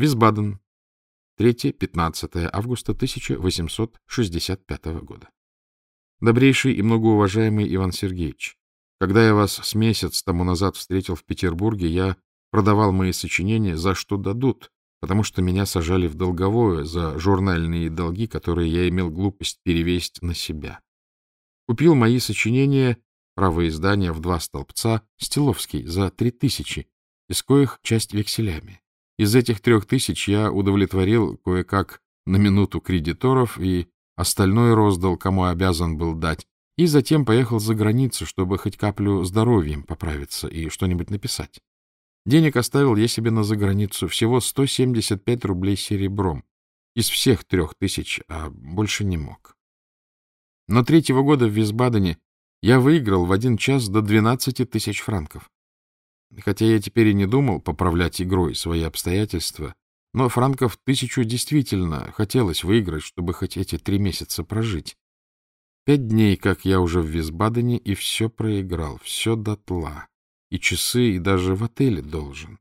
Висбаден. 3-15 августа 1865 года. Добрейший и многоуважаемый Иван Сергеевич, когда я вас с месяц тому назад встретил в Петербурге, я продавал мои сочинения за что дадут, потому что меня сажали в долговое за журнальные долги, которые я имел глупость перевесить на себя. Купил мои сочинения, правое издание в два столбца, Стиловский, за три тысячи, из коих часть векселями. Из этих трех тысяч я удовлетворил кое-как на минуту кредиторов и остальное роздал, кому обязан был дать, и затем поехал за границу, чтобы хоть каплю здоровьем поправиться и что-нибудь написать. Денег оставил я себе на заграницу всего 175 рублей серебром из всех трех тысяч, а больше не мог. Но третьего года в Висбадене я выиграл в один час до 12 тысяч франков. Хотя я теперь и не думал поправлять игрой свои обстоятельства, но франков тысячу действительно хотелось выиграть, чтобы хоть эти три месяца прожить. Пять дней, как я уже в Висбадене, и все проиграл, все дотла и часы, и даже в отеле должен.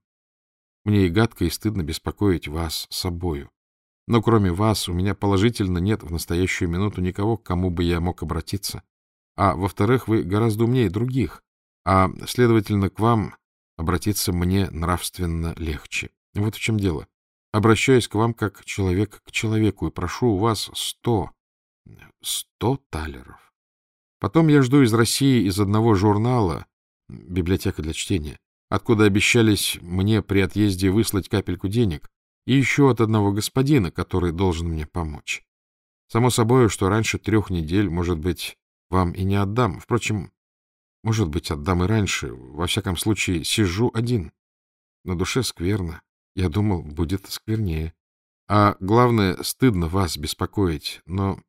Мне и гадко, и стыдно беспокоить вас собою. Но кроме вас у меня положительно нет в настоящую минуту никого, к кому бы я мог обратиться. А во-вторых, вы гораздо умнее других, а, следовательно, к вам обратиться мне нравственно легче. Вот в чем дело. Обращаюсь к вам как человек к человеку и прошу у вас сто, сто талеров. Потом я жду из России из одного журнала библиотека для чтения, откуда обещались мне при отъезде выслать капельку денег, и еще от одного господина, который должен мне помочь. Само собой, что раньше трех недель, может быть, вам и не отдам. Впрочем, может быть, отдам и раньше. Во всяком случае, сижу один. На душе скверно. Я думал, будет сквернее. А главное, стыдно вас беспокоить, но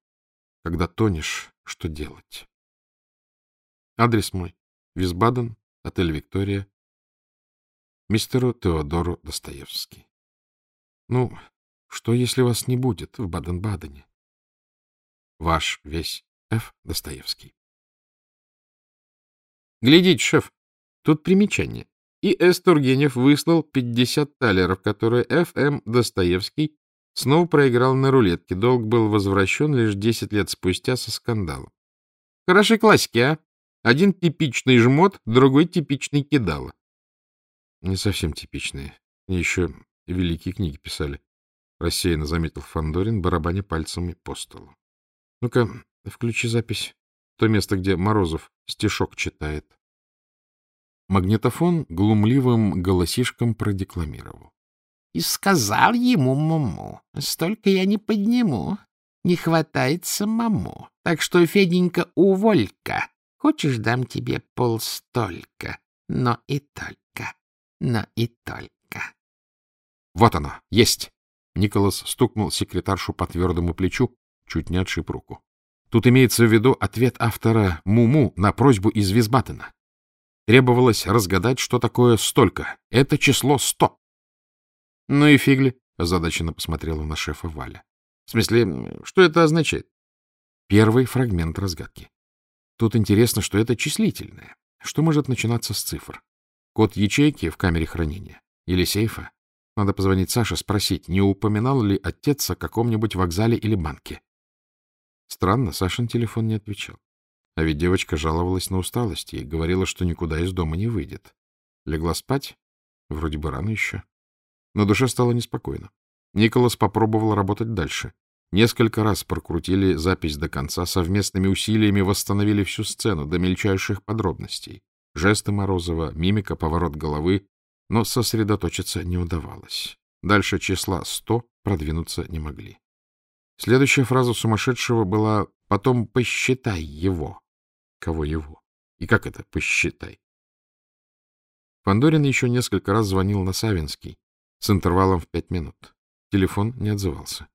когда тонешь, что делать? Адрес мой. Висбаден, отель «Виктория», мистеру Теодору Достоевский. Ну, что, если вас не будет в Баден-Бадене? Ваш весь Ф. Достоевский. Глядите, шеф, тут примечание. И С. Тургенев выслал 50 талеров, которые Ф. М. Достоевский снова проиграл на рулетке. Долг был возвращен лишь 10 лет спустя со скандалом. Хорошие классики, а? Один типичный жмот, другой типичный кидало. Не совсем типичные. Мне еще великие книги писали. Рассеянно заметил Фандорин, барабаня пальцами по столу. Ну-ка, включи запись. То место, где Морозов стишок читает. Магнитофон глумливым голосишком продекламировал. И сказал ему Муму, столько я не подниму, не хватает самому. Так что, Феденька, уволька, Хочешь, дам тебе полстолько, но и только, но и только. Вот оно, есть! Николас стукнул секретаршу по твердому плечу, чуть не отшиб руку. Тут имеется в виду ответ автора Муму на просьбу из Визбатена. Требовалось разгадать, что такое столько. Это число сто. — Ну и фигли, — озадаченно посмотрела на шефа Валя. — В смысле, что это означает? Первый фрагмент разгадки. Тут интересно, что это числительное. Что может начинаться с цифр? Код ячейки в камере хранения? Или сейфа? Надо позвонить Саше, спросить, не упоминал ли отец о каком-нибудь вокзале или банке. Странно, Сашин телефон не отвечал. А ведь девочка жаловалась на усталость и говорила, что никуда из дома не выйдет. Легла спать? Вроде бы рано еще. На душе стало неспокойно. Николас попробовал работать дальше. Несколько раз прокрутили запись до конца, совместными усилиями восстановили всю сцену до мельчайших подробностей. Жесты Морозова, мимика, поворот головы, но сосредоточиться не удавалось. Дальше числа сто продвинуться не могли. Следующая фраза сумасшедшего была «потом посчитай его». Кого его? И как это «посчитай»? Фандорин еще несколько раз звонил на Савинский с интервалом в пять минут. Телефон не отзывался.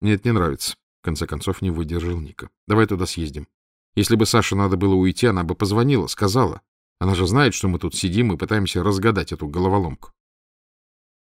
Мне это не нравится. В конце концов, не выдержал Ника. Давай туда съездим. Если бы Саше надо было уйти, она бы позвонила, сказала. Она же знает, что мы тут сидим и пытаемся разгадать эту головоломку.